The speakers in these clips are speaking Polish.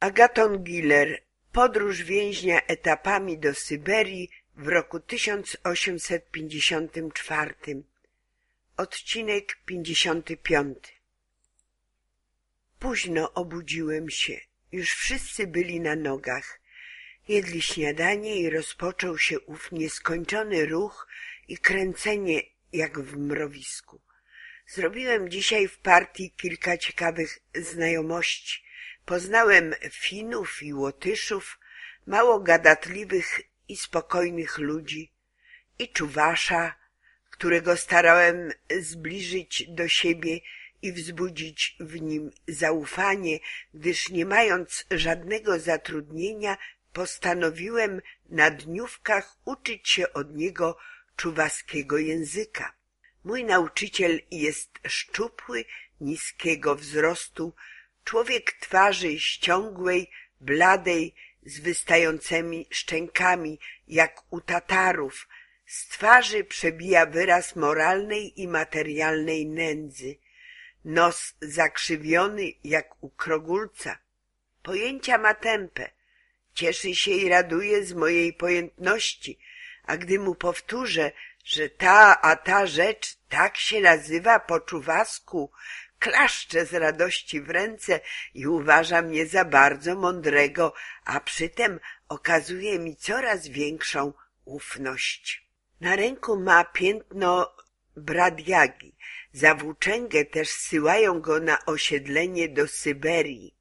Agaton Giller Podróż więźnia etapami do Syberii w roku 1854 Odcinek 55 Późno obudziłem się. Już wszyscy byli na nogach. Jedli śniadanie i rozpoczął się ów nieskończony ruch i kręcenie jak w mrowisku. Zrobiłem dzisiaj w partii kilka ciekawych znajomości. Poznałem Finów i Łotyszów, mało gadatliwych i spokojnych ludzi, i Czuwasza, którego starałem zbliżyć do siebie i wzbudzić w nim zaufanie, gdyż nie mając żadnego zatrudnienia, postanowiłem na dniówkach uczyć się od niego czuwaskiego języka. Mój nauczyciel jest szczupły, niskiego wzrostu, człowiek twarzy ściągłej, bladej, z wystającymi szczękami, jak u Tatarów. Z twarzy przebija wyraz moralnej i materialnej nędzy. Nos zakrzywiony jak u krogulca. Pojęcia ma tępe. Cieszy się i raduje z mojej pojętności, a gdy mu powtórzę, że ta a ta rzecz tak się nazywa po czuwasku, klaszcze z radości w ręce i uważa mnie za bardzo mądrego, a przytem okazuje mi coraz większą ufność. Na ręku ma piętno bradiagi. Za włóczęgę też syłają go na osiedlenie do Syberii.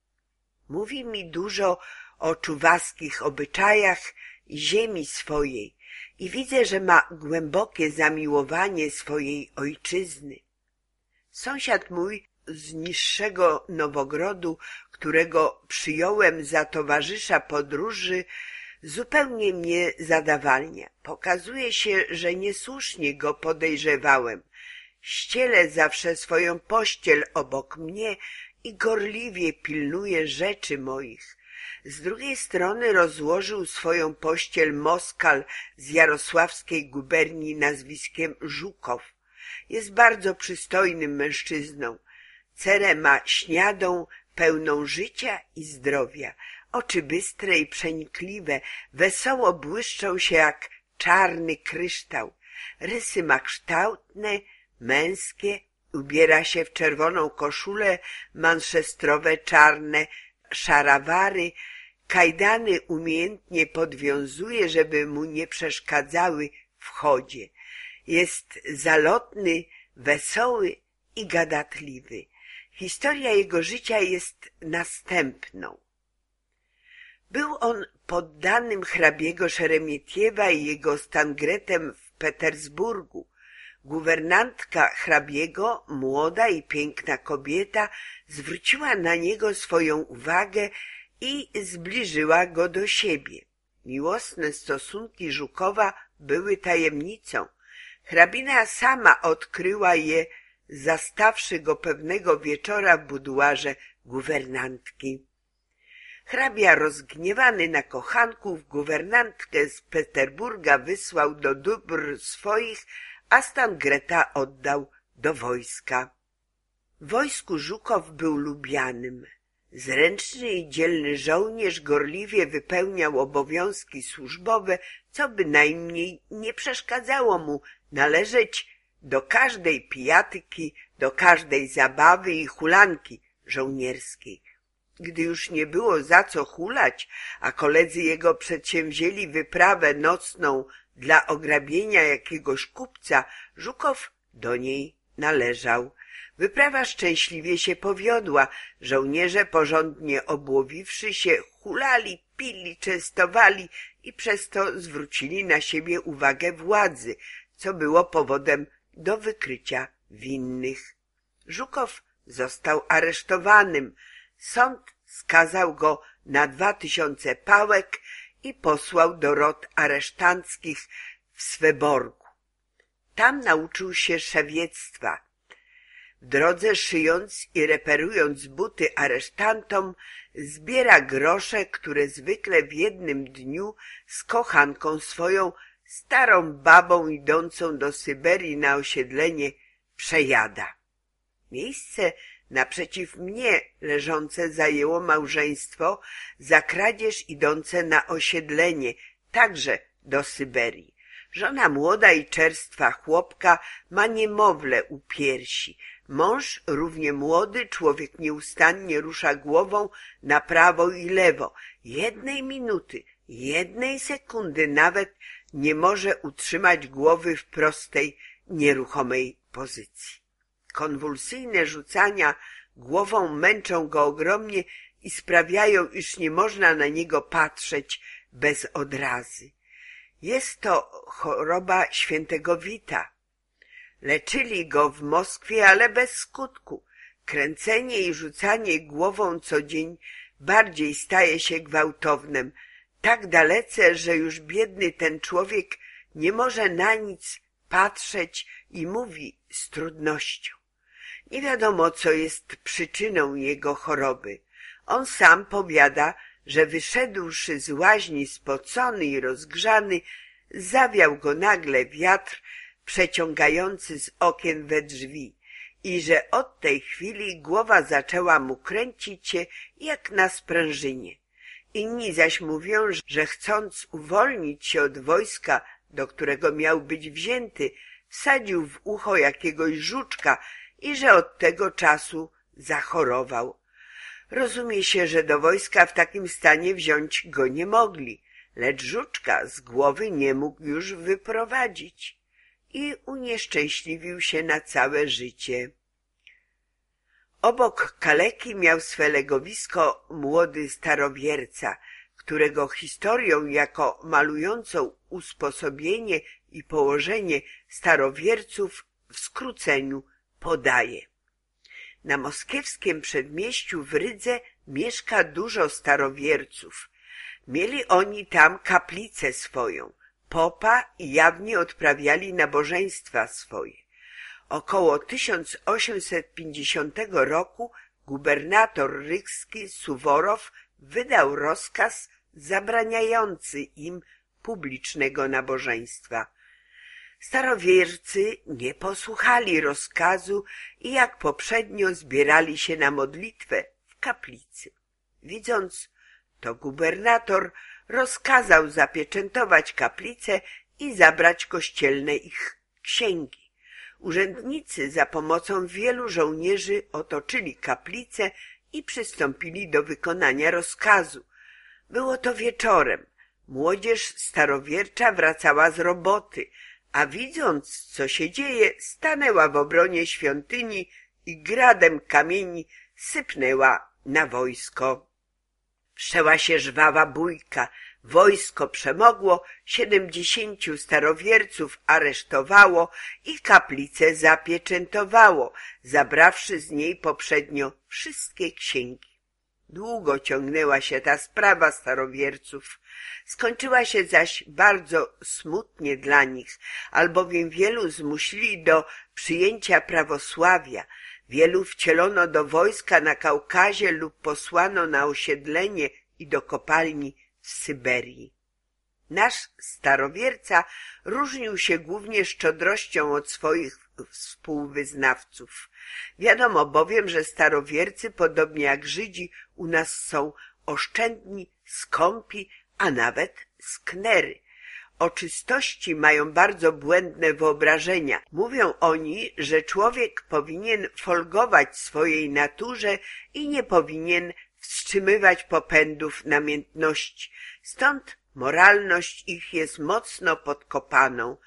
Mówi mi dużo o czuwaskich obyczajach i ziemi swojej i widzę, że ma głębokie zamiłowanie swojej ojczyzny. Sąsiad mój z niższego Nowogrodu, którego przyjąłem za towarzysza podróży, zupełnie mnie zadawalnia. Pokazuje się, że niesłusznie go podejrzewałem. Ściele zawsze swoją pościel obok mnie i gorliwie pilnuje rzeczy moich. Z drugiej strony rozłożył swoją pościel Moskal z jarosławskiej guberni nazwiskiem Żukow. Jest bardzo przystojnym mężczyzną. Cerę ma śniadą, pełną życia i zdrowia. Oczy bystre i przenikliwe, wesoło błyszczą się jak czarny kryształ. Rysy ma kształtne, męskie, ubiera się w czerwoną koszulę, manszestrowe czarne szarawary, kajdany umiejętnie podwiązuje, żeby mu nie przeszkadzały w chodzie. Jest zalotny, wesoły i gadatliwy. Historia jego życia jest następną. Był on poddanym hrabiego Szeremietiewa i jego stangretem w Petersburgu. Guwernantka hrabiego, młoda i piękna kobieta, zwróciła na niego swoją uwagę i zbliżyła go do siebie. Miłosne stosunki Żukowa były tajemnicą. Hrabina sama odkryła je zastawszy go pewnego wieczora w buduarze guwernantki. Hrabia rozgniewany na kochanków guwernantkę z Peterburga wysłał do dóbr swoich, a stan Greta oddał do wojska. W wojsku Żukow był lubianym. Zręczny i dzielny żołnierz gorliwie wypełniał obowiązki służbowe, co bynajmniej nie przeszkadzało mu należeć do każdej pijatyki, do każdej zabawy i hulanki żołnierskiej. Gdy już nie było za co hulać, a koledzy jego przedsięwzięli wyprawę nocną dla ograbienia jakiegoś kupca, Żukow do niej należał. Wyprawa szczęśliwie się powiodła. Żołnierze porządnie obłowiwszy się, hulali, pili, częstowali i przez to zwrócili na siebie uwagę władzy, co było powodem do wykrycia winnych. Żukow został aresztowanym. Sąd skazał go na dwa tysiące pałek i posłał do rot aresztanckich w Sveborgu. Tam nauczył się szewiectwa. Drodze szyjąc i reperując buty aresztantom, zbiera grosze, które zwykle w jednym dniu z kochanką swoją starą babą idącą do Syberii na osiedlenie przejada. Miejsce Naprzeciw mnie leżące zajęło małżeństwo za kradzież idące na osiedlenie, także do Syberii. Żona młoda i czerstwa chłopka ma niemowlę u piersi. Mąż, równie młody, człowiek nieustannie rusza głową na prawo i lewo. Jednej minuty, jednej sekundy nawet nie może utrzymać głowy w prostej, nieruchomej pozycji. Konwulsyjne rzucania głową męczą go ogromnie i sprawiają, iż nie można na niego patrzeć bez odrazy. Jest to choroba świętego Wita. Leczyli go w Moskwie, ale bez skutku. Kręcenie i rzucanie głową co dzień bardziej staje się gwałtownym, tak dalece, że już biedny ten człowiek nie może na nic patrzeć i mówi z trudnością. Nie wiadomo, co jest przyczyną jego choroby. On sam powiada, że wyszedłszy z łaźni spocony i rozgrzany, zawiał go nagle wiatr przeciągający z okien we drzwi i że od tej chwili głowa zaczęła mu kręcić się jak na sprężynie. Inni zaś mówią, że chcąc uwolnić się od wojska, do którego miał być wzięty, wsadził w ucho jakiegoś żuczka i że od tego czasu zachorował. Rozumie się, że do wojska w takim stanie wziąć go nie mogli, lecz żuczka z głowy nie mógł już wyprowadzić i unieszczęśliwił się na całe życie. Obok kaleki miał swe legowisko młody starowierca, którego historią jako malującą usposobienie i położenie starowierców w skróceniu podaje. Na moskiewskim przedmieściu w Rydze mieszka dużo starowierców. Mieli oni tam kaplicę swoją, popa jawnie odprawiali nabożeństwa swoje. Około 1850 roku gubernator ryski Suworow wydał rozkaz zabraniający im publicznego nabożeństwa. Starowiercy nie posłuchali rozkazu i jak poprzednio zbierali się na modlitwę w kaplicy. Widząc to gubernator rozkazał zapieczętować kaplicę i zabrać kościelne ich księgi. Urzędnicy za pomocą wielu żołnierzy otoczyli kaplicę i przystąpili do wykonania rozkazu. Było to wieczorem. Młodzież starowiercza wracała z roboty, a widząc, co się dzieje, stanęła w obronie świątyni i gradem kamieni sypnęła na wojsko. Wszęła się żwawa bójka, wojsko przemogło, siedemdziesięciu starowierców aresztowało i kaplicę zapieczętowało, zabrawszy z niej poprzednio wszystkie księgi. Długo ciągnęła się ta sprawa starowierców. Skończyła się zaś bardzo smutnie dla nich, albowiem wielu zmusili do przyjęcia prawosławia, wielu wcielono do wojska na Kaukazie lub posłano na osiedlenie i do kopalni w Syberii. Nasz starowierca różnił się głównie szczodrością od swoich współwyznawców. Wiadomo bowiem, że starowiercy, podobnie jak Żydzi, u nas są oszczędni, skąpi, a nawet sknery. O czystości mają bardzo błędne wyobrażenia. Mówią oni, że człowiek powinien folgować swojej naturze i nie powinien wstrzymywać popędów namiętności. Stąd moralność ich jest mocno podkopaną.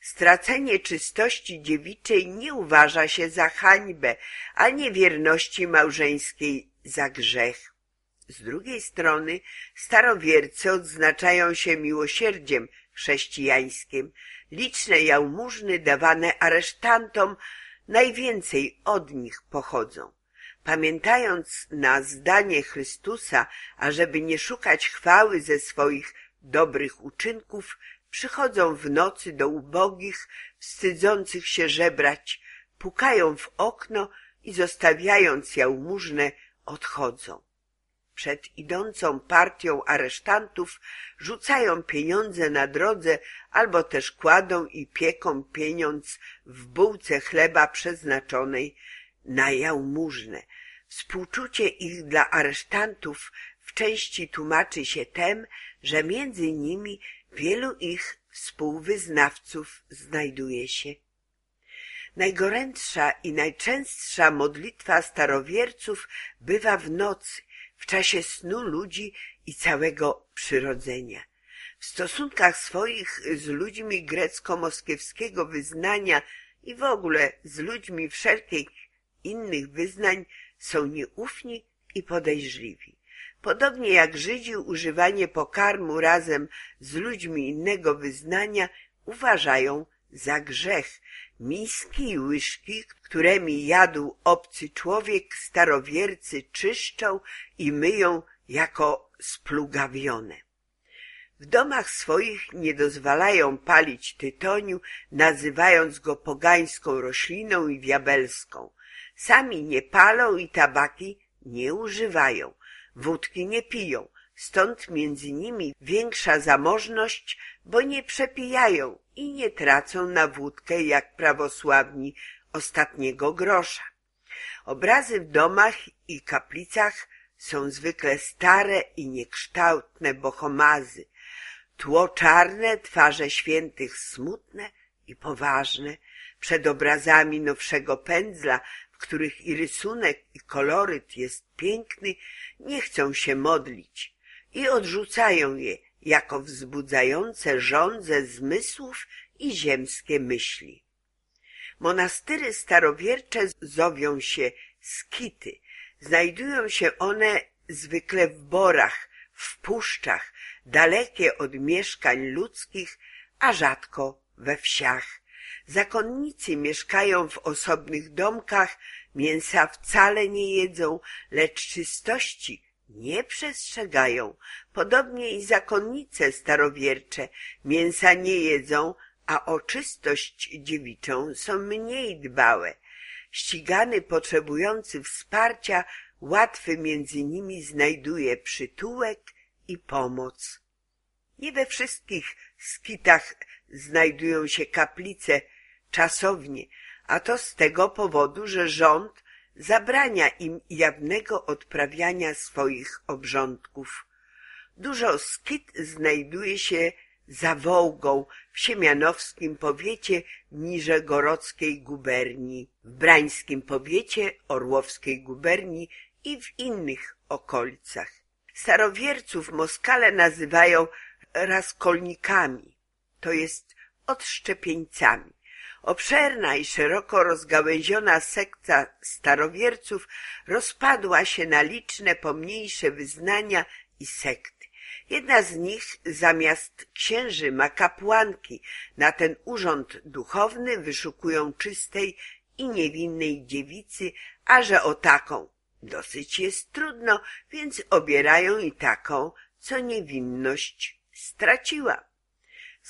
Stracenie czystości dziewiczej nie uważa się za hańbę, a niewierności małżeńskiej za grzech. Z drugiej strony starowiercy odznaczają się miłosierdziem chrześcijańskim. Liczne jałmużny dawane aresztantom najwięcej od nich pochodzą. Pamiętając na zdanie Chrystusa, ażeby nie szukać chwały ze swoich dobrych uczynków, przychodzą w nocy do ubogich, wstydzących się żebrać, pukają w okno i zostawiając jałmużnę odchodzą. Przed idącą partią aresztantów rzucają pieniądze na drodze albo też kładą i pieką pieniądz w bułce chleba przeznaczonej na jałmużnę. Współczucie ich dla aresztantów w części tłumaczy się tem, że między nimi wielu ich współwyznawców znajduje się. Najgorętsza i najczęstsza modlitwa starowierców bywa w nocy, w czasie snu ludzi i całego przyrodzenia. W stosunkach swoich z ludźmi grecko-moskiewskiego wyznania i w ogóle z ludźmi wszelkich innych wyznań są nieufni i podejrzliwi. Podobnie jak Żydzi używanie pokarmu razem z ludźmi innego wyznania uważają za grzech. Miski i łyżki, którymi jadł obcy człowiek, starowiercy czyszczą i myją jako splugawione. W domach swoich nie dozwalają palić tytoniu, nazywając go pogańską rośliną i diabelską. Sami nie palą i tabaki nie używają, wódki nie piją, stąd między nimi większa zamożność, bo nie przepijają i nie tracą na wódkę jak prawosławni ostatniego grosza. Obrazy w domach i kaplicach są zwykle stare i niekształtne bohomazy, tło czarne, twarze świętych smutne i poważne, przed obrazami nowszego pędzla, w których i rysunek, i koloryt jest piękny, nie chcą się modlić i odrzucają je jako wzbudzające żądze zmysłów i ziemskie myśli. Monastyry starowiercze zowią się skity. Znajdują się one zwykle w borach, w puszczach, dalekie od mieszkań ludzkich, a rzadko we wsiach. Zakonnicy mieszkają w osobnych domkach, mięsa wcale nie jedzą, lecz czystości nie przestrzegają. Podobnie i zakonnice starowiercze mięsa nie jedzą, a o czystość dziewiczą są mniej dbałe. Ścigany potrzebujący wsparcia łatwy między nimi znajduje przytułek i pomoc. Nie we wszystkich skitach znajdują się kaplice, czasownie, a to z tego powodu, że rząd zabrania im jawnego odprawiania swoich obrządków. Dużo skit znajduje się za Wołgą w siemianowskim powiecie Niżegorockiej guberni, w brańskim powiecie Orłowskiej guberni i w innych okolicach. Starowierców Moskale nazywają raskolnikami, to jest odszczepieńcami. Obszerna i szeroko rozgałęziona sekta starowierców rozpadła się na liczne pomniejsze wyznania i sekty. Jedna z nich zamiast księży ma kapłanki. Na ten urząd duchowny wyszukują czystej i niewinnej dziewicy, a że o taką dosyć jest trudno, więc obierają i taką, co niewinność straciła.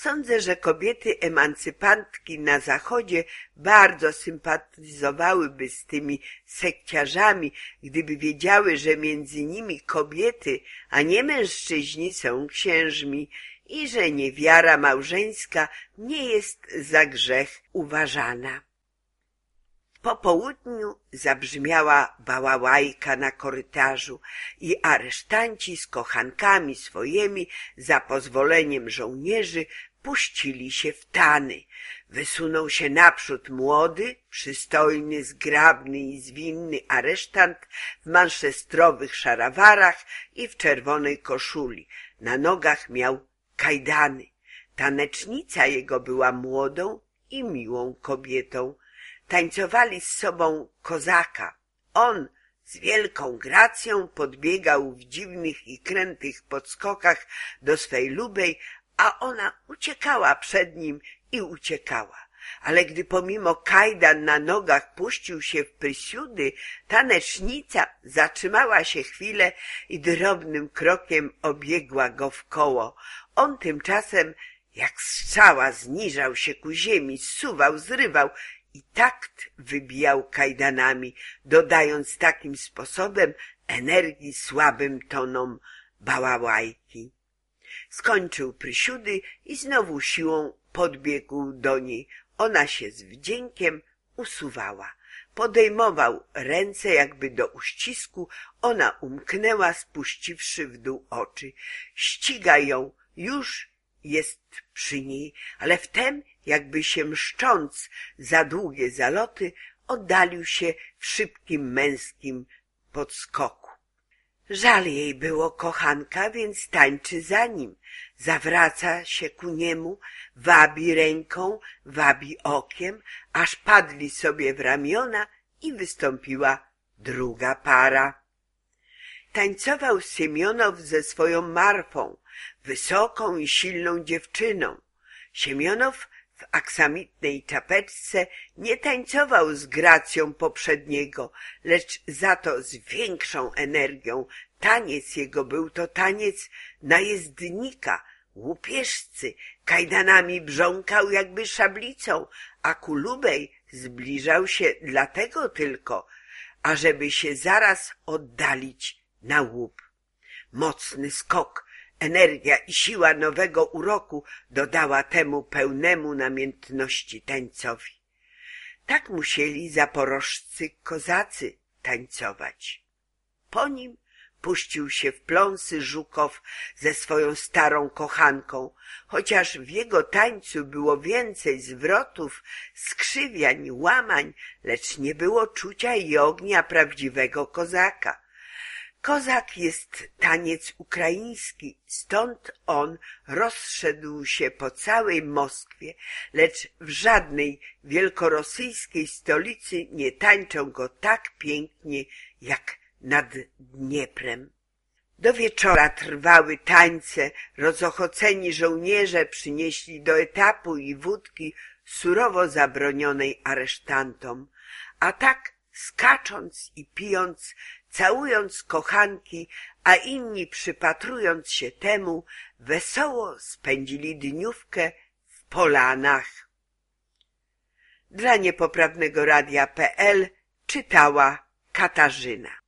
Sądzę, że kobiety emancypantki na zachodzie bardzo sympatyzowałyby z tymi sekciarzami, gdyby wiedziały, że między nimi kobiety, a nie mężczyźni są księżmi i że niewiara małżeńska nie jest za grzech uważana. Po południu zabrzmiała bałałajka na korytarzu i aresztanci z kochankami swoimi za pozwoleniem żołnierzy puścili się w tany. Wysunął się naprzód młody, przystojny, zgrabny i zwinny aresztant w manszestrowych szarawarach i w czerwonej koszuli. Na nogach miał kajdany. Tanecznica jego była młodą i miłą kobietą tańcowali z sobą kozaka. On z wielką gracją podbiegał w dziwnych i krętych podskokach do swej lubej, a ona uciekała przed nim i uciekała. Ale gdy pomimo kajdan na nogach puścił się w prysiudy, tanecznica zatrzymała się chwilę i drobnym krokiem obiegła go w koło. On tymczasem jak strzała zniżał się ku ziemi, suwał, zrywał i takt wybijał kajdanami, dodając takim sposobem energii słabym tonom bałałajki. Skończył prysiudy i znowu siłą podbiegł do niej. Ona się z wdziękiem usuwała. podejmował ręce jakby do uścisku, ona umknęła, spuściwszy w dół oczy. Ściga ją, już jest przy niej, ale wtem, jakby się mszcząc za długie zaloty, oddalił się w szybkim męskim podskoku. Żal jej było kochanka, więc tańczy za nim. Zawraca się ku niemu, wabi ręką, wabi okiem, aż padli sobie w ramiona i wystąpiła druga para. Tańcował Siemionow ze swoją Marfą, wysoką i silną dziewczyną. Siemionow w aksamitnej czapeczce nie tańcował z gracją poprzedniego, lecz za to z większą energią. Taniec jego był to taniec najezdnika, łupieżcy, kajdanami brząkał jakby szablicą, a kulubej zbliżał się dlatego tylko, ażeby się zaraz oddalić na łup. Mocny skok, energia i siła nowego uroku dodała temu pełnemu namiętności tańcowi. Tak musieli zaporożscy kozacy tańcować. Po nim puścił się w pląsy Żukow ze swoją starą kochanką, chociaż w jego tańcu było więcej zwrotów, skrzywiań, łamań, lecz nie było czucia i ognia prawdziwego kozaka. Kozak jest taniec ukraiński, stąd on rozszedł się po całej Moskwie, lecz w żadnej wielkorosyjskiej stolicy nie tańczą go tak pięknie jak nad Dnieprem. Do wieczora trwały tańce, rozochoceni żołnierze przynieśli do etapu i wódki surowo zabronionej aresztantom, a tak skacząc i pijąc, całując kochanki, a inni przypatrując się temu, wesoło spędzili dniówkę w Polanach. Dla niepoprawnego radia.pl czytała Katarzyna.